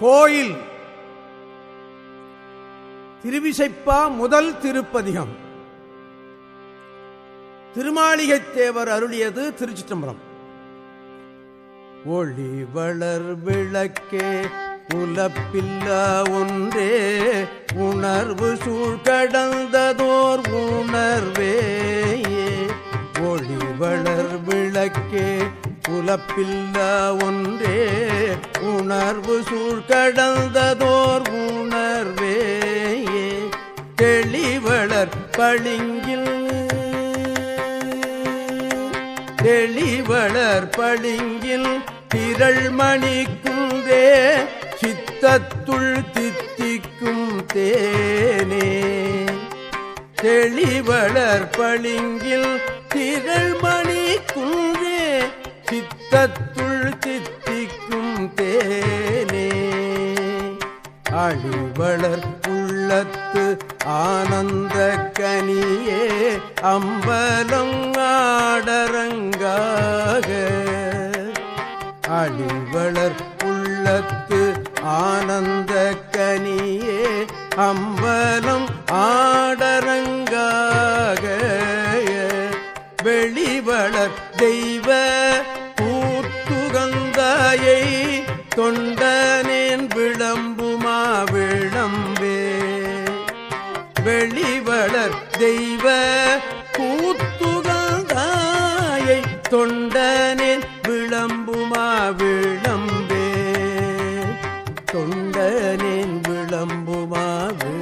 கோயில். திருவிசைப்பா முதல் திருப்பதிகம். திருமாளிகை தேவர் அருளியது திருச்சிற்றம்பரம் ஒளி வளர் விளக்கே உலப்பில்லா ஒன்றே உணர்வு சூழ்கடந்ததோர் உணர்வே ஒளி வளர் விளக்கே உலப்பில்லா ஒன்றே உணர்வு சூழ் கடந்ததோர் உணர்வே தெளிவளர் பளிங்கில். தெளிவளர் பளிங்கில் திரள்மணி குன்றே சித்தத்துள் தித்திக்கும் தேனே. தெளிவளர் பளிங்கில் திர வளர் உள்ளத்து ஆனந்த கனியே அம்பலங்காடரங்காக அழிவளர் உள்ளத்து ஆனந்த கனியே அம்பலம் ஆடரங்காக. வெளிவளர் தெய்வ பூத்துகந்தாயை தொண்ட தெய்வ கூத்துகந்தாயை தொண்டனில் விளம்புமா விளம்பே. தொண்டனில் விளம்புமா விளம்பே